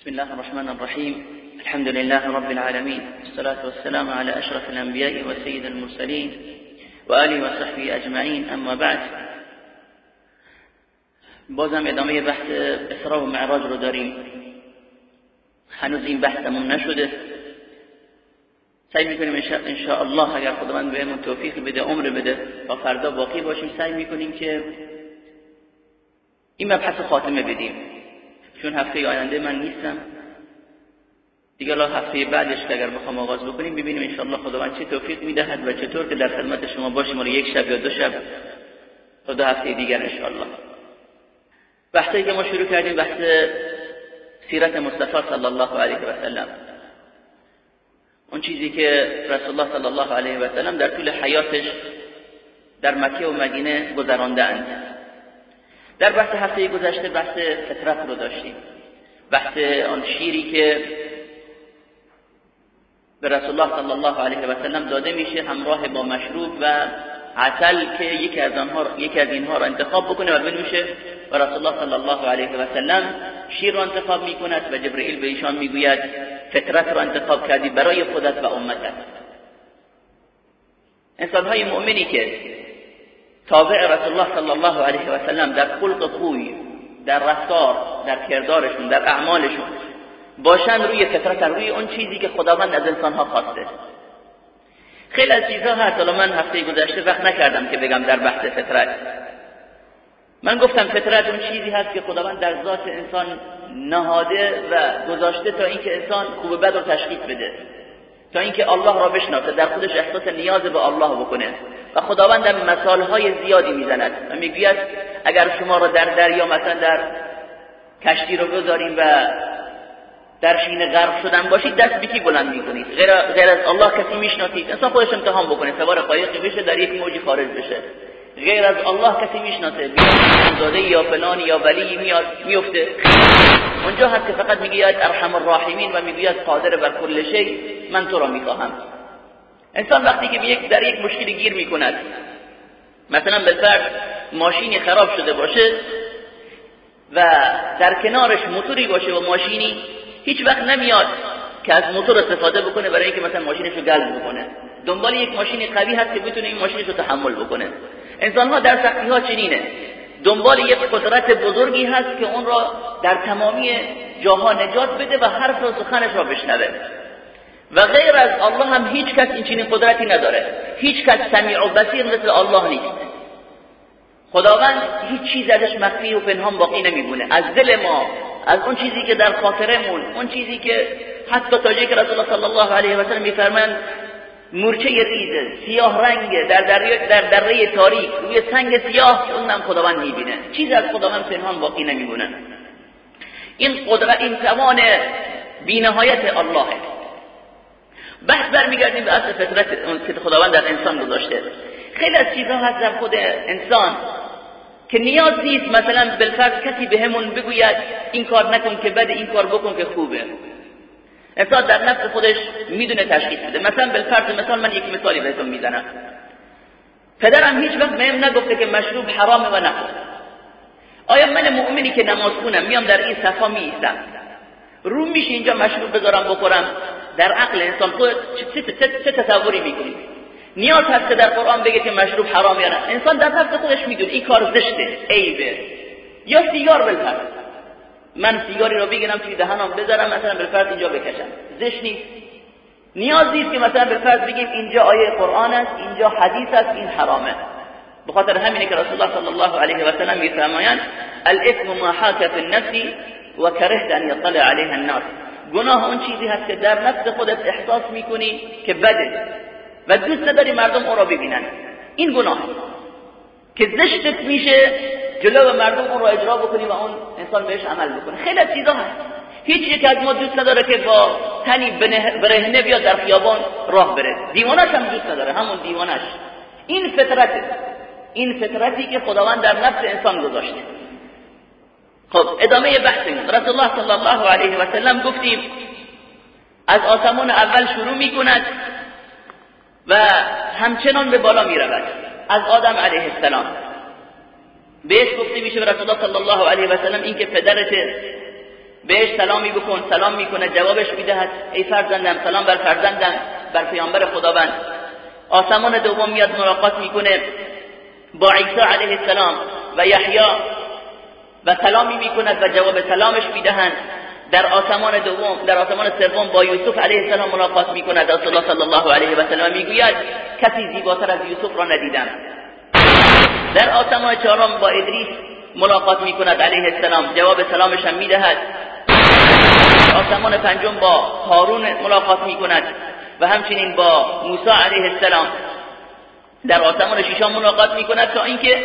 بسم الله الرحمن الرحيم الحمد لله رب العالمين والصلاة والسلام على أشرف الأنبياء وسيد المرسلين وآله وصحبه أجمعين أما بعد بازم ادامه بحث اسراء و معراج رو داریم هنوز این بحثمون نشده سعی می‌کنیم ان الله اگر خداوند بهمون توفیق بده عمر بده تا فردا باقی باشیم سعی می‌کنیم که این مبحث خاتمه بدیم چون هفته آینده من نیستم. دیگه الله هفته بعدش که اگر بخوام آغاز بکنیم ببینیم انشاءالله خداوند چه توفیق می‌دهد و چطور که در خدمت شما باشیم. رو یک شب یا دو شب تا دو هفته دیگر انشاءالله. بحثی که ما شروع کردیم بحث سیرت مصطفی صلی الله علیه و سلم. اون چیزی که رسول الله صلی الله علیه و سلم در طول حیاتش در مکه و مدینه گذراندند در بحث هفته گذشته بحث فطرت رو داشتیم. بحث آن شیری که به رسول الله صلی الله علیه و سلم داده میشه همراه با مشروب و عسل که یکی از آنها یکی از اینها رو انتخاب بکنه و بنوشه و رسول الله صلی الله علیه و سلم شیر رو انتخاب می‌کند و جبرئیل به ایشان می‌گوید فطرت رو انتخاب کردی برای خودت و امتت. انسان های مؤمنی که تابع رسول الله صلی الله علیه و سلم در خلق خوی در رفتار در کردارشون در اعمالشون باشن روی فطرت روی اون چیزی که خداوند از انسانها خواسته. خیلی از چیزها هست. حالا من هفته گذشته وقت نکردم که بگم در بحث فطرت. من گفتم فطرت اون چیزی هست که خداوند در ذات انسان نهاده و گذاشته تا اینکه انسان خوب بد رو تشخیص بده. تا اینکه الله را بشناسه در خودش احساس نیاز به الله بکنه. و خداوند هم مثالهای زیادی می‌زند و می‌گوید اگر شما را در دریا مثلا در کشتی رو بذاریم و در شین غرق شدن باشید دست بیکی بلند می‌کنید؟ غیر, غیر از الله کسی می‌شناسید؟ انسان خودش امتحان بکنه سوار قایقی بشه در یک موجی خارج بشه. غیر از الله کسی می‌شناسه؟ داده یا فلانی یا ولی میاد میفته اونجا هست که فقط می‌گوید ارحم الراحمین و می‌گوید قادر بر کل شی من تو را می‌خواهم. انسان وقتی که یک در یک مشکلی گیر می‌کند مثلا بالفرض ماشینی خراب شده باشه و در کنارش موتوری باشه و ماشینی هیچ وقت نمیاد که از موتور استفاده بکنه برای اینکه مثلا ماشینش رو گلب بکنه. دنبال یک ماشین قوی هست که بتونه این ماشینش رو تحمل بکنه. انسان ها در سختی ها چنینه. دنبال یک قدرت بزرگی هست که اون را در تمامی جاها نجات بده و حرف و سخنش را بشنوه. و غیر از الله هم هیچ کس این چنین قدرتی نداره. هیچ کس سمیع و بصیر مثل الله نیست. خداوند هیچ چیز ازش مخفی و پنهان باقی نمیمونه. از دل ما از اون چیزی که در خاطرمون اون چیزی که حتی تا جایی که رسول الله صلی الله علیه و سلم میفرمایند مورچه ریزه سیاه رنگ در دره در دره تاریک روی سنگ سیاه اونم خداوند می‌بینه. چیز از خداوند پنهان باقی نمیمونه. این قدرت این توان بینهایت الله بحث برمیگردیم به اصل فطرت که خداوند در انسان گذاشته. خیلی از چیزها هست در خود انسان که نیاز نیست مثلا بالفرض کسی به بگوید این کار نکن که بده این کار بکن که خوبه. انسان در نفس خودش می‌دونه تشخیص بده مثلا بالفرض مثال من یک مثالی بهتون می‌زنم. پدرم هیچ وقت بهم نگفته که مشروب حرامه و نخور آیا من مؤمنی که نماز خونم میام در این صفا میایستم؟ رو میشه اینجا مشروب بذارم بخورم. در عقل انسان تو چه تصوری می‌کنی نیاز هست که در قرآن بگه که مشروب حرام یا نه. انسان در نفس خودش می‌دونه. این کار زشته. عیبه یا سیگار بالفرض من سیگاری رو بگیرم توی دهنم بذارم مثلا بالفرض اینجا بکشم. زشت نیست. نیاز نیست که مثلا بالفرض بگیم اینجا آیه قرآن است اینجا حدیث است این حرامه بخاطر همینه که رسول الله صلی الله علیه و سلم میفرمایند الاثم ما حاک فی النفس و کرهت ان یطلع علیها الناس. گناه اون چیزی هست که در نفس خودت احساس می‌کنی که بده و دوست نداری مردم اون را ببینن. این گناه که زشتت میشه جلو مردم اون را اجرا بکنی و اون انسان بهش عمل بکنه. خیلی چیزا هست. هیچ یک از ما دوست نداره که با تنی برهنه بیاد در خیابان راه بره. دیوانش هم دوست نداره. همون دیوانش. این فطرت این فطرتی که خداوند در نفس انسان گذاشته. خب ادامه بحثمون رسول الله صلی الله علیه و سلم گفتیم از آسمان اول شروع می‌کند و همچنان به بالا می رود از آدم علیه السلام. بهش گفته میشه رسول الله صلی الله علیه و سلم اینکه پدرت بهش سلامی بکن سلام می‌کنه جوابش می‌دهد. ای فرزندم سلام بر فرزندم بر پیامبر خداوند. آسمان دوم میاد ملاقات می‌کنه با عیسی علیه السلام و یحیی و سلامی می‌کند و جواب سلامش می‌دهند. در آسمان دوم در آسمان سوم با یوسف علیه السلام ملاقات می‌کند. رسول الله صلی الله علیه و سلم می‌گوید کسی زیباتر از یوسف را ندیدم. در آسمان چهارم با ادریس ملاقات می‌کند علیه السلام. جواب سلامش هم می‌دهد. آسمان پنجم با هارون ملاقات می‌کند و همچنین با موسی علیه السلام. در آسمان ششم ملاقات می‌کند تا اینکه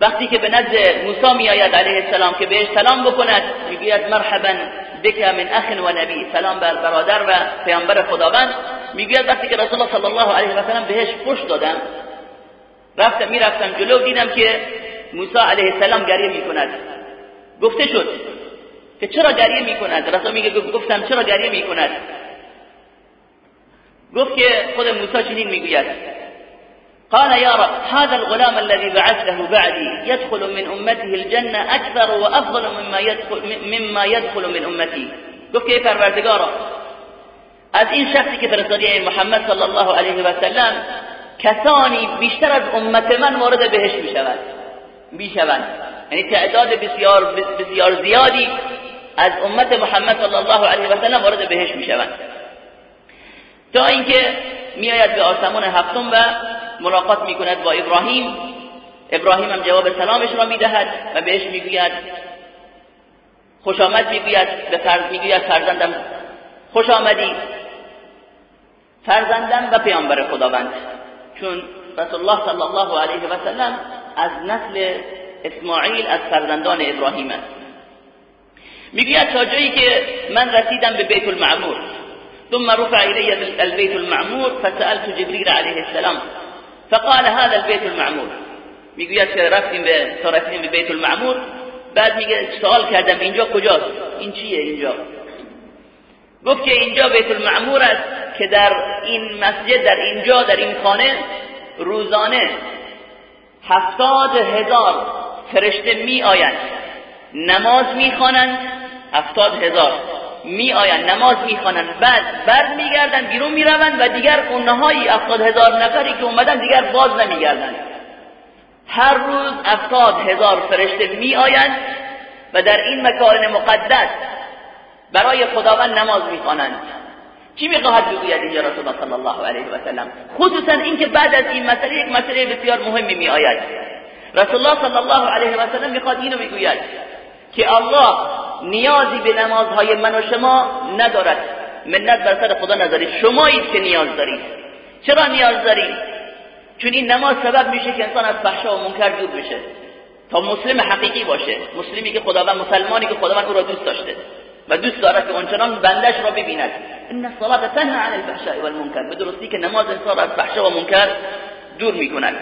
وقتی که به نزد موسی میآید علیه السلام که بهش سلام بکند می‌گوید مرحبا بک من اخ و نبی سلام بر برادر و پیامبر خداوند. می‌گوید وقتی که رسول الله صلی الله علیه و سلم بهش پشت دادم رفتم می‌رفتم جلو دیدم که موسی علیه السلام گریه می‌کند. گفته شد که چرا گریه می‌کند؟ رسول میگه گفتم چرا گریه می‌کند؟ گفت که خود موسی چنین می‌گوید. قال يا رب هذا الغلام الذي بعثته بعدي يدخل من أمته الجنة أكثر وأفضل مما يدخل, مما يدخل من أمتي. گفت که پروردگارا؟ از این شخصی که فرستادی محمد صلی الله علیه و سلم کسانی بیشتر از امت من وارد بهش می‌شود. می‌شوند. یعنی تعداد بسیار بسیار زیادی از امت محمد صلی الله علیه و سلم وارد بهش می‌شوند. تا اینکه میآید به آسمان هفتم و ملاقات می‌کند با ابراهیم. ابراهیم هم جواب سلامش را می‌دهد و بهش می‌گوید خوش آمد می‌گوید به فرز می‌گوید فرزندم خوش آمدی. فرزندم و پیامبر خداوند. چون رسول الله صلی الله علیه و سلم از نسل اسماعیل از فرزندان ابراهیم است. می‌گوید تا جایی که من رسیدم به بیت المعمور. ثم رفع إلي البيت المعمور فسألت جبريل عليه السلام. فقال هذا البيت المعمور. می‌گوید که رفتیم به تا به بیت المعمور بعد میگه سوال کردم اینجا کجاست؟ این چیه اینجا؟ گفت که اینجا بیت المعمور است که در این مسجد در اینجا در این خانه روزانه هفتاد هزار فرشته می آیند نماز می خوانند هفتاد هزار. می آیند نماز می خوانند بعد بر میگردند بیرون می‌روند و دیگر اونهای افتاد هزار نفری که اومدن دیگر باز نمیگردند. هر روز افتاد هزار فرشته می آیند و در این مکان مقدس برای خداوند نماز می‌خوانند. چی می‌خواهد بگوید اینجا رسول الله صلی الله علیه و سلم؟ خصوصا اینکه بعد از این مسئله یک مسئله بسیار مهمی می آید رسول الله صلی الله علیه و سلم می‌خواد اینو بگوید که الله نیازی به نمازهای من و شما ندارد. منت بر سر خدا ندارید شمایید که نیاز دارید. چرا نیاز دارید؟ چون این نماز سبب میشه که انسان از فحشا و منکر دور بشه. تا مسلم حقیقی باشه. مسلمی که خداوند مسلمانی که خداوند او را دوست داشته. و دوست دارد که اونچنان بندش را ببیند. ان الصلاه تنها عن الفحشاء والمنکر به که نماز انسان از فحشا و منکر دور می‌کند.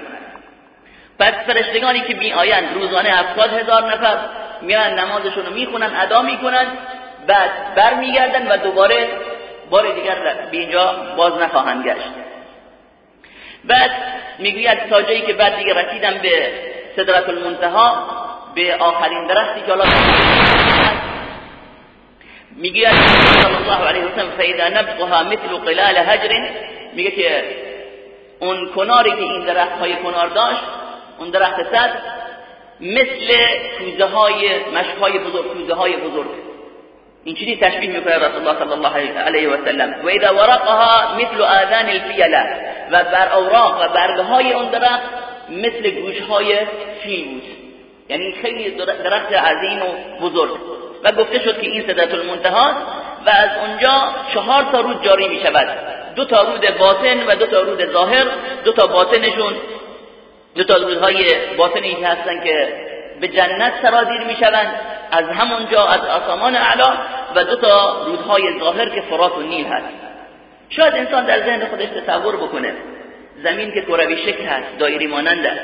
پس فرشتگانی که می آیند روزانه هفتاد هزار نفر میان نمازشون رو می‌خونن ادا می‌کنن بعد برمیگردن و دوباره بار دیگر به اینجا باز نخواهند گشت. بعد می‌گوید تا جایی که بعد دیگه رسیدم به صدرت المنتها به آخرین درختی که الله می‌گوید صلی الله علیه وسلم فاذا نبقها مثل قلال هجر میگه که اون کناری که این درخت های کنار داشت اون درخت صد مثل کوزه های مشک های بزرگ کوزه های بزرگ. اینجوری تشبیه می‌کنه رسول الله صلی الله علیه و سلم. و اذا ورقها مثل آذان الفیله و بر اوراق و برگه های اون درخت مثل گوش های فیل بود. یعنی خیلی درخت عظیم و بزرگ. و گفته شد که این صدت المنتها و از اونجا چهار تا رود جاری می شود دو تا رود باطن و دو تا رود ظاهر. دو تا باطنشون دو تا رودهای باطنی هستن که به جنت سرازیر می شوند از همونجا از آسمان اعلا و دو تا رودهای ظاهر که فرات و نیل هست. شاید انسان در ذهن خودش تصور بکنه زمین که کروی شکل هست دایری مانند است.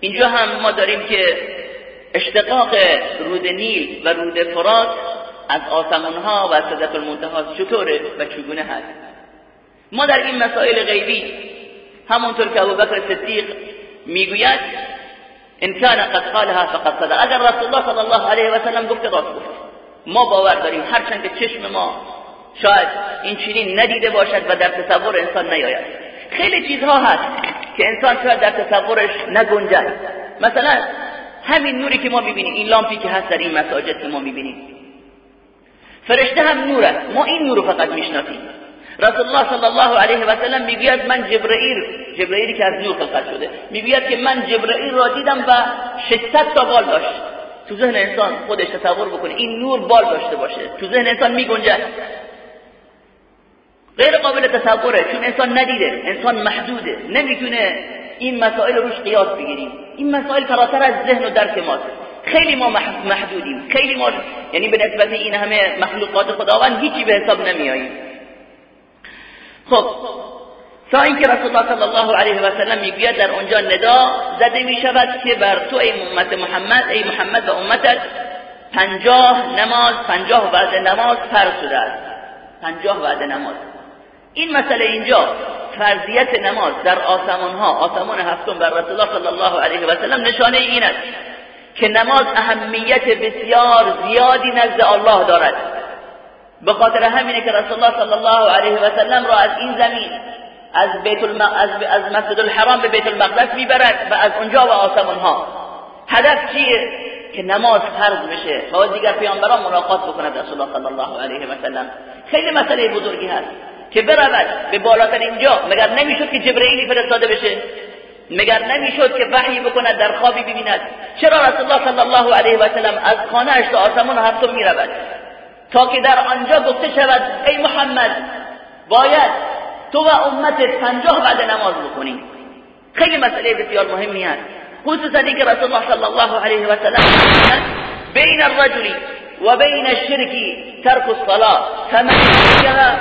اینجا هم ما داریم که اشتقاق رود نیل و رود فرات از آسمان ها و صدق المنتها چطوره و چگونه هست؟ ما در این مسائل غیبی همونطور که ابوبکر صدیق می‌گوید ان كان قد قالها فقد صدق. اگر رسول الله صلی الله علیه و سلم گفته راست گفت. ما باور داریم هرچند که چشم ما شاید این چنین ندیده باشد و در تصور انسان نیاید. خیلی چیزها هست که انسان شاید در تصورش نگنجد. مثلا همین نوری که ما می‌بینیم این لامپی که هست در این مساجد که ما می‌بینیم. فرشته هم نوره. ما این نور فقط می‌شناسیم. رسول الله صلی الله علیه و سلم می‌گوید من جبرئیل جبرئیلی که از نور خلقت شده می‌گوید که من جبرئیل را دیدم و 600 تا بال داشت تو ذهن انسان خودش تصور بکنه این نور بال داشته باشه تو ذهن انسان میگنجد غیر قابل تصوره چون انسان ندیده انسان محدوده نمی‌تونه این مسائل روش قیاس بگیریم این مسائل فراتر از ذهن و درک ماست خیلی ما محدودیم خیلی ما یعنی به نسبت این همه مخلوقات خداوند هیچی به حساب نمیاییم خب تا اینکه رسول الله صلی الله علیه و سلم می‌گوید در اونجا ندا زده می شود که بر تو ای امت محمد ای محمد و امتت پنجاه نماز پنجاه بعد نماز فرض شده است پنجاه بعد نماز این مسئله اینجا فرضیت نماز در آسمان ها آسمان هفتم بر رسول الله صلی الله علیه و سلم نشانه این است که نماز اهمیت بسیار زیادی نزد الله دارد به خاطر همینه که رسول الله صلی الله علیه و سلم را از این زمین از بیت الم... از... مسجد الحرام به بیت المقدس می‌برد و از اونجا و آسمان ها هدف چیه؟ که نماز فرض بشه و دیگر پیامبران ملاقات بکند رسول الله صلی الله علیه و سلم. خیلی مسئله بزرگی هست که برود به بالاترین جا مگر نمی‌شد که جبرئیلی فرستاده بشه؟ مگر نمی‌شد که وحی بکند در خوابی ببیند؟ چرا رسول الله صلی الله علیه و سلم از خانه اش تا آسمان هفتم می‌رود؟ تا که در آنجا گفته شود ای محمد باید تو و امتت پنجاه بعد نماز بکنی خیلی مسئله بسیار مهمی است خصوصا که رسول الله صلی الله علیه و سلم بین الرجل و بین الشرك ترک الصلاه کفر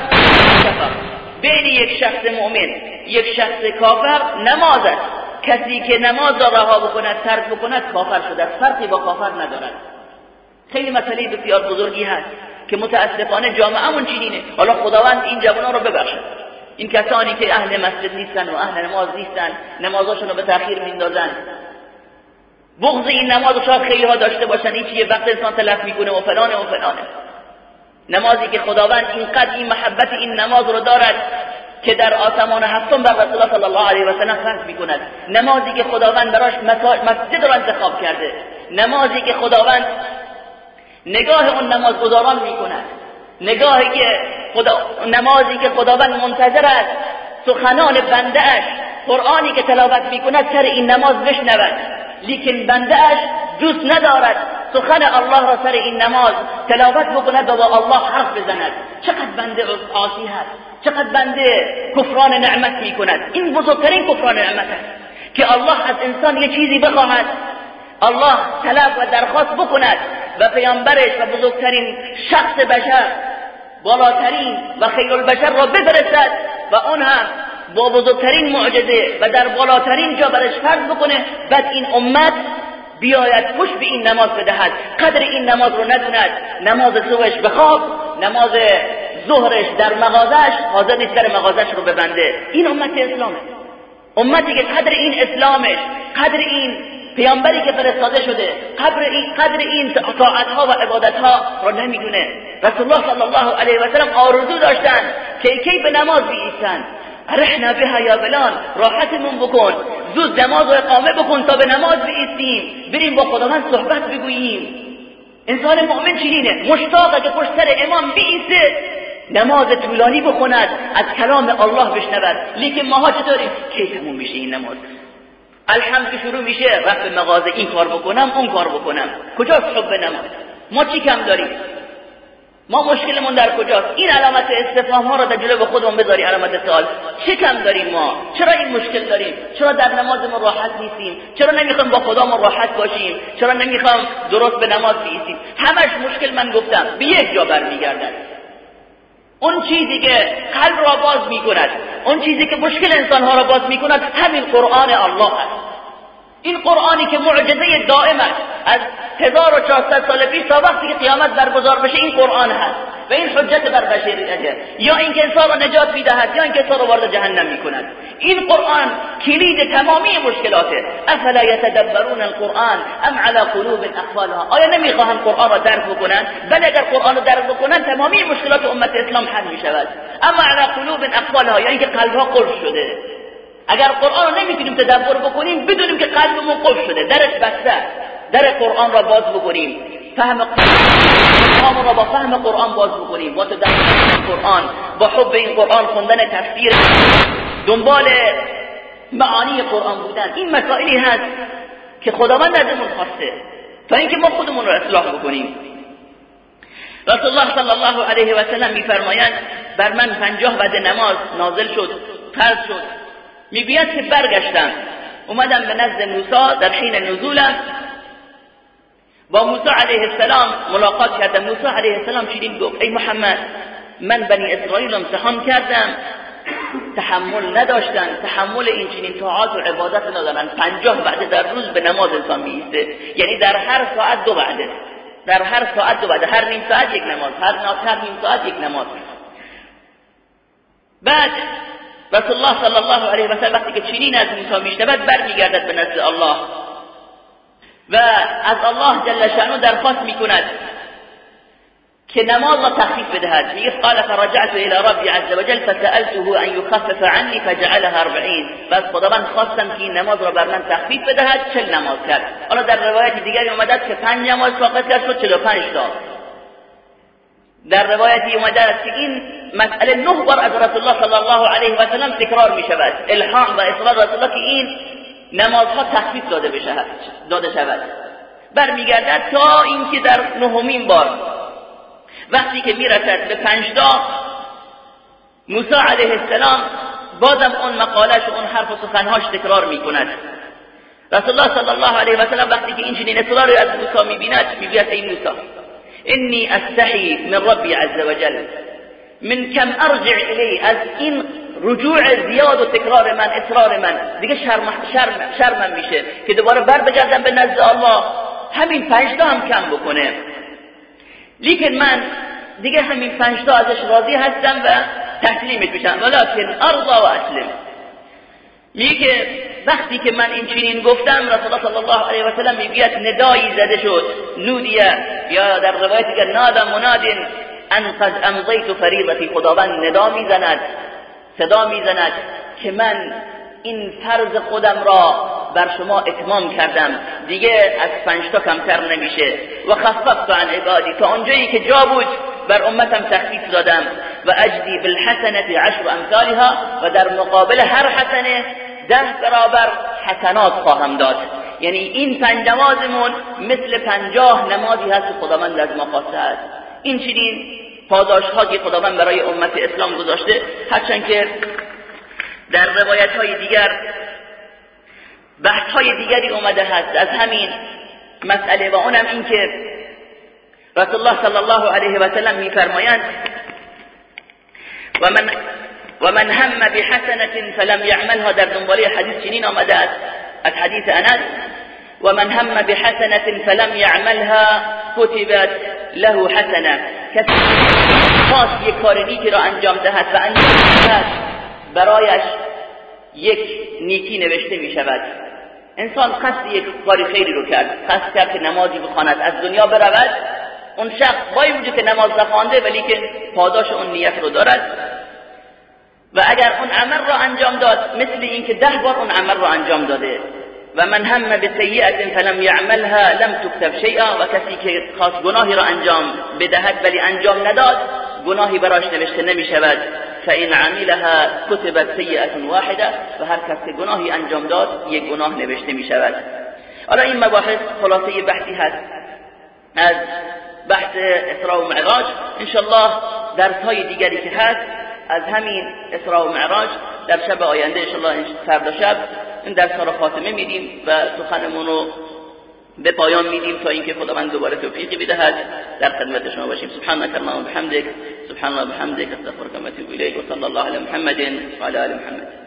بین یک شخص مؤمن یک شخص کافر نماز است کسی که نماز را رها بکند ترک بکند کافر شده فرقی با کافر ندارد خیلی مسئله بسیار بزرگی هست که متاسفانه جامعهمون چنینه. حالا خداوند این جوانان رو ببخشد این کسانی که اهل مسجد نیستن و اهل نماز نیستن نمازاشون رو به تاخیر میندازن. بغض این نماز شاید خیلی ها داشته باشن. این یه وقت انسان تلف می‌کنه و فلانه و فلانه. نمازی که خداوند اینقدر این محبت این نماز رو دارد که در آسمان هفتم بر رسول صلی الله علیه و سلم فرض می‌کند. نمازی که خداوند براش مسجد رو انتخاب کرده. نمازی که خداوند نگاه اون نماز گذاران می‌کند. نگاهی که خدا نمازی که خداوند منتظر است سخنان بنده اش قرآنی که تلاوت می‌کند سر این نماز بشنود. لیکن بنده اش دوست ندارد سخن الله را سر این نماز تلاوت بکند و با الله حرف بزند. چقدر بنده عاصی هست. چقدر بنده کفران نعمت می‌کند. این بزرگترین کفران نعمت است که الله از انسان یه چیزی بخواهد. الله طلب و درخواست بکند. و پیامبرش و بزرگترین شخص بشر بالاترین و خیر البشر را بفرستد و اون هم با بزرگترین معجزه و در بالاترین جا برش فرض بکنه. بعد این امت بیاید پشت به این نماز بدهد. قدر این نماز رو ندوند نماز صبحش بخواب نماز ظهرش در مغازش حاضر نیست در مغازش رو ببنده. این امت اسلامه. امتی که قدر این اسلامش قدر این پیامبری که فرستاده شده قدر این قدر این ها و عبادت ها رو نمی‌دونه. رسول الله صلی الله علیه و سلم آرزو داشتن که کی به نماز بیستن رحنا بها یا بلال راحتمون بکن. زود نماز و اقامه بکن تا به نماز بیستیم بریم با خداوند صحبت بگوییم. انسان مؤمن چنینه. مشتاقه که پشت سر امام بیسته نماز طولانی بخوند از کلام الله بشنود. لیکن ماها چطوریم کی تموم میشه این نماز؟ الحمد که شروع میشه رفت مغازه این کار بکنم اون کار بکنم. کجاست حب نماز؟ ما چی کم داریم؟ ما مشکلمون در کجاست؟ این علامت استفهام ها رو در جلو خودمون بذاری علامت سوال. چه کم داریم ما؟ چرا این مشکل داریم؟ چرا در نمازمون راحت نیستیم؟ چرا نمی‌خوام با خدامون راحت باشیم؟ چرا نمی‌خوام درست به نماز بیستیم؟ همش مشکل من گفتم. به یک جا برمیگردد اون چیزی که قلب را باز می‌کند اون چیزی که مشکل انسانها را باز می‌کند همین قرآن الله است. این قرآنی که معجزه دائم است. از 1400 سال پیش تا وقتی که قیامت برگزار بشه این قرآن هست. و این حجت بر بشریت یا اینکه انسان را نجات می‌دهد یا اینکه انسان را وارد جهنم می‌کند. این قرآن کلید تمامی مشکلاته. افلا یتدبرون القرآن ام على قلوب اقفالها؟ آیا نمی‌خواهند قرآن را درک بکنند؟ بله اگر قرآن را درک بکنند تمامی مشکلات امت اسلام حل می‌شود. اما على قلوب اقفالها؟ یعنی که قلبها قفل شده. اگر قرآن رو نمی‌تونیم تدبر بکنیم بدونیم که قلبمون قفل شده. درش بسته در قرآن را باز بکنیم. فهم قرآن. را با فهم قرآن باز بکنیم. با تدبر قرآن. با حب این قرآن خوندن تفسیر. دنبال معانی قرآن بودن. این مسائلی هست که خداوند ازمون خواسته. تا اینکه ما خودمون رو اصلاح بکنیم. رسول الله صلی الله علیه و سلم میفرمایند بر من پنجاه بعد نماز نازل شد فرض شد. می‌گوید که برگشتم. اومدم به نزد موسی در حین نزولم با موسی علیه السلام ملاقات کردم. موسی علیه السلام چنین گفت ای محمد من بنی اسرائیل امتحان کردم. تحمل نداشتن. تحمل این چنین طاعات و عبادت ندارن. پنجاه بعد در روز به نماز انسان میسته یعنی در هر ساعت دو بعده در هر ساعت دو بعده هر نیم ساعت یک نماز. هر هر نیم ساعت یک نماز. بعد رسول الله صلی الله علیه و سلم وقتی که چنین از موسی میشنود برمیگردد به نزد الله. و از الله جل شانو درخواست می‌کند که نماز را تخفیف بدهد. میگه قال فرجعت الى ربي عز وجل فسالته ان يخفف عني فجعلها 40 بس خداوند خواستم که این نماز را بر من تخفیف بدهد چل نماز کرد. حالا در روایت دیگری اومده که پنج نماز فقط کرد شد 45 تا. در روایتی اومده است که این مسئله نه بار از رسول الله صلی الله علیه و سلم تکرار می شود الهام و اصرار رسول الله که این نمازها تخفیف داده بشه داده شود. برمیگردد تا اینکه در نهمین بار وقتی که می‌رسد به پنجتا موسی علیه السلام بازم اون مقالش و اون حرف و سخنهاش تکرار می‌کند. رسول الله صلی الله علیه و سلم وقتی که این چنین اصراری از موسی می‌بیند می‌گوید ای موسی انی استحی من ربی عز وجل من کم ارجع الی از این رجوع زیاد و تکرار من اصرار من. دیگه شرم شرم شرمم میشه که دوباره بر بگردم به نزد الله. همین پنج هم کم بکنه. لیکن من دیگه همین پنج تا ازش راضی هستم و تسلیمش میشم. ولکن ارضا و اسلم. میگه وقتی که من این چنین گفتم رسول الله صلی الله علیه و سلم می‌گوید ندایی زده شد. نودیه. یا در روایتی که نادم منادین ان قد امضیت فریضتی خداوند ندا می‌زند. صدا می‌زند که من این فرض خودم را بر شما اتمام کردم. دیگه از پنج تا کمتر نمیشه. و خففت عن عبادی تا اونجایی که جا بود بر امتم تخفیف دادم. و اجدی بالحسنه عشر امثالها و در مقابل هر حسنه ده برابر حسنات خواهم داد. یعنی این پنج نمازمون مثل پنجاه نمازی هست که خداوند از ما خواسته است. این چنین پاداش ها که خداوند برای امت اسلام گذاشته. هرچند که در روایت های دیگر بحث های دیگری اومده هست. از همین مسئله و اونم این که رسول الله صلی الله علیه و سلم میفرمایند و من و من هم بحسنة فلم يعملها. در دنباله حدیث چنین آمده است از حدیث انس و من هم بحسنة فلم يعملها كتبت له حسنه کسی خواست یک کار نیکی را انجام دهد و انجام دهد برایش یک نیکی نوشته می شود انسان قصد یک کاری خیلی رو کرد. قصد کرد که نمازی بخواند از دنیا برود. اون شخص با وجود که نماز نخوانده ولی که پاداش اون نیت رو دارد. و اگر اون عمل را انجام داد مثل اینکه ده بار اون عمل را انجام داده و من هم به سیئت فلم یعملها لم تكتب شیئا و کسی که خاص گناهی را انجام بدهد ولی انجام نداد گناهی براش نوشته نمی شود فإن عملها كتبت سیئت واحده و هر کس که گناهی انجام داد یک گناه نوشته می شود حالا این مباحث خلاصه بحثی هست. از بحث اسراء و معراج انشالله درس های دیگری که هست از همین اسراء و معراج در شب آینده انشالله فردا شب این ها رو خاتمه میدیم و سخنمون رو به پایان میدیم تا اینکه خداوند دوباره توفیقی بدهد. در خدمت شما باشیم. سبحانك اللهم وبحمدك سبحان الله وبحمدك استغفرك واتوب اليك وصلى الله على محمد وعلى ال محمد.